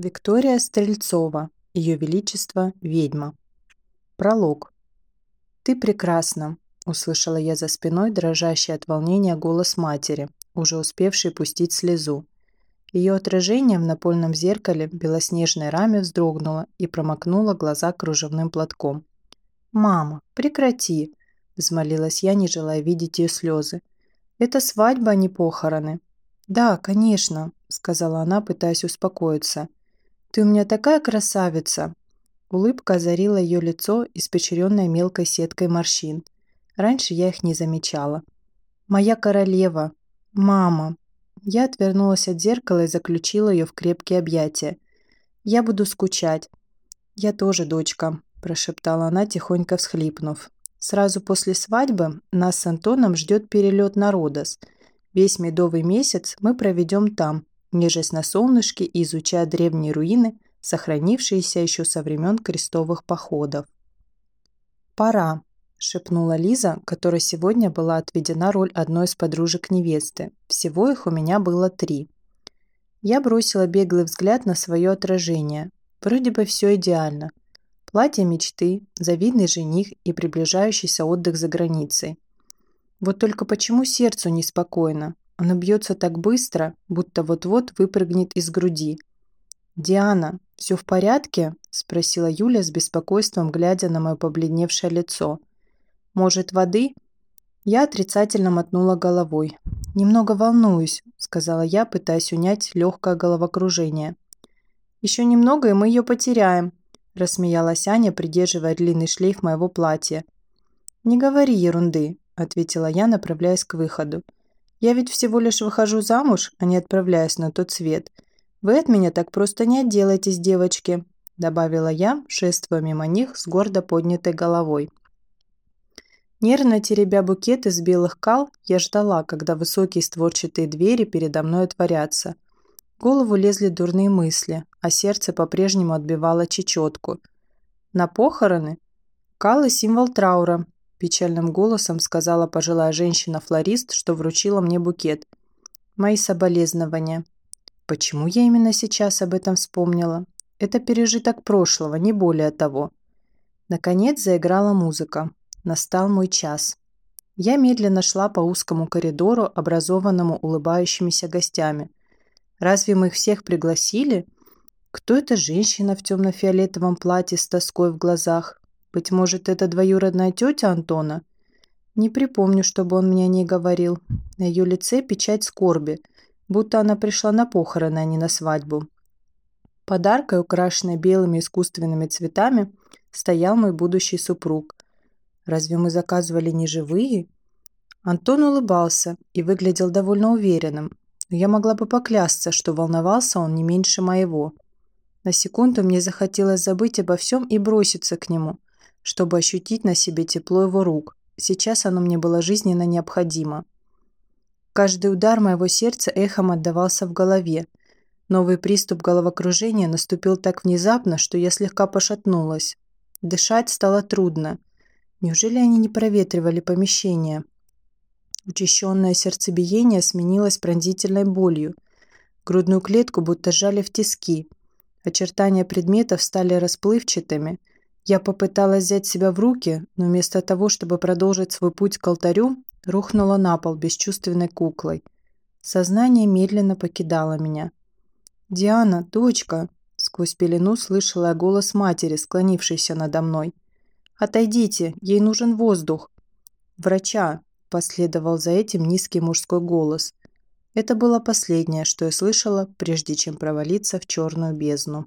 Виктория Стрельцова. Ее Величество – ведьма. Пролог. «Ты прекрасна», – услышала я за спиной дрожащий от волнения голос матери, уже успевшей пустить слезу. Ее отражение в напольном зеркале белоснежной раме вздрогнуло и промокнуло глаза кружевным платком. «Мама, прекрати!» – взмолилась я, не желая видеть ее слезы. «Это свадьба, а не похороны». «Да, конечно», – сказала она, пытаясь успокоиться. «Ты у меня такая красавица!» Улыбка озарила ее лицо, испечеренное мелкой сеткой морщин. Раньше я их не замечала. «Моя королева! Мама!» Я отвернулась от зеркала и заключила ее в крепкие объятия. «Я буду скучать». «Я тоже, дочка», – прошептала она, тихонько всхлипнув. «Сразу после свадьбы нас с Антоном ждет перелет на Родос. Весь медовый месяц мы проведем там, нежесть на солнышке и изучая древние руины, сохранившиеся еще со времен крестовых походов. «Пора», – шепнула Лиза, которой сегодня была отведена роль одной из подружек невесты. Всего их у меня было три. Я бросила беглый взгляд на свое отражение. Вроде бы все идеально. Платье мечты, завидный жених и приближающийся отдых за границей. Вот только почему сердцу неспокойно? Оно бьется так быстро, будто вот-вот выпрыгнет из груди. «Диана, все в порядке?» – спросила Юля с беспокойством, глядя на мое побледневшее лицо. «Может, воды?» Я отрицательно мотнула головой. «Немного волнуюсь», – сказала я, пытаясь унять легкое головокружение. «Еще немного, и мы ее потеряем», – рассмеялась Аня, придерживая длинный шлейф моего платья. «Не говори ерунды», – ответила я, направляясь к выходу. Я ведь всего лишь выхожу замуж, а не отправляюсь на тот свет. Вы от меня так просто не отделаетесь, девочки», – добавила я, шествуя мимо них с гордо поднятой головой. Нервно теребя букет из белых кал, я ждала, когда высокие створчатые двери передо мной отворятся. В голову лезли дурные мысли, а сердце по-прежнему отбивало чечетку. На похороны? Калы – символ траура, Печальным голосом сказала пожилая женщина-флорист, что вручила мне букет. Мои соболезнования. Почему я именно сейчас об этом вспомнила? Это пережиток прошлого, не более того. Наконец заиграла музыка. Настал мой час. Я медленно шла по узкому коридору, образованному улыбающимися гостями. Разве мы их всех пригласили? Кто эта женщина в темно-фиолетовом платье с тоской в глазах? Быть может, это двоюродная тетя Антона? Не припомню, чтобы он мне о ней говорил. На ее лице печать скорби, будто она пришла на похороны, а не на свадьбу. Подаркой, украшенной белыми искусственными цветами, стоял мой будущий супруг. Разве мы заказывали не живые? Антон улыбался и выглядел довольно уверенным, но я могла бы поклясться, что волновался он не меньше моего. На секунду мне захотелось забыть обо всем и броситься к нему, чтобы ощутить на себе тепло его рук. Сейчас оно мне было жизненно необходимо. Каждый удар моего сердца эхом отдавался в голове. Новый приступ головокружения наступил так внезапно, что я слегка пошатнулась. Дышать стало трудно. Неужели они не проветривали помещение? Учащенное сердцебиение сменилось пронзительной болью. Грудную клетку будто сжали в тиски. Очертания предметов стали расплывчатыми – я попыталась взять себя в руки, но вместо того, чтобы продолжить свой путь к алтарю, рухнула на пол бесчувственной куклой. Сознание медленно покидало меня. «Диана, дочка!» Сквозь пелену слышала я голос матери, склонившейся надо мной. «Отойдите, ей нужен воздух!» «Врача!» – последовал за этим низкий мужской голос. Это было последнее, что я слышала, прежде чем провалиться в черную бездну.